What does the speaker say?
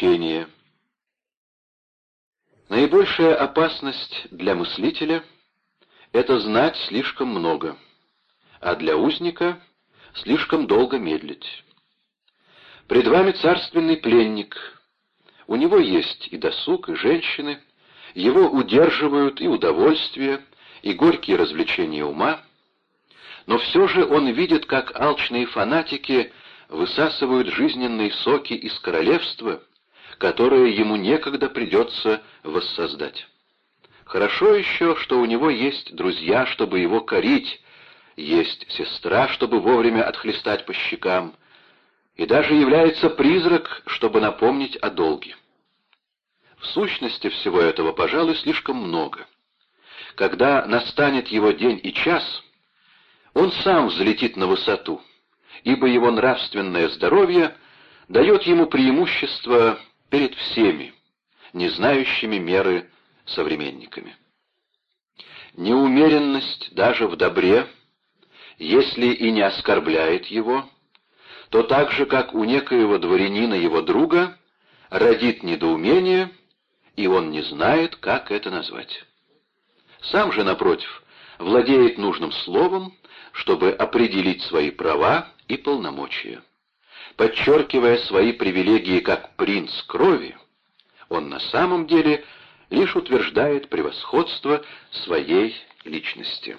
Учение Наибольшая опасность для мыслителя — это знать слишком много, а для узника — слишком долго медлить. Пред вами царственный пленник. У него есть и досуг, и женщины, его удерживают и удовольствие, и горькие развлечения ума, но все же он видит, как алчные фанатики высасывают жизненные соки из королевства, которое ему некогда придется воссоздать. Хорошо еще, что у него есть друзья, чтобы его корить, есть сестра, чтобы вовремя отхлестать по щекам, и даже является призрак, чтобы напомнить о долге. В сущности всего этого, пожалуй, слишком много. Когда настанет его день и час, он сам взлетит на высоту, ибо его нравственное здоровье дает ему преимущество перед всеми, не знающими меры современниками. Неумеренность даже в добре, если и не оскорбляет его, то так же, как у некоего дворянина его друга, родит недоумение, и он не знает, как это назвать. Сам же, напротив, владеет нужным словом, чтобы определить свои права и полномочия. Подчеркивая свои привилегии как принц крови, он на самом деле лишь утверждает превосходство своей личности.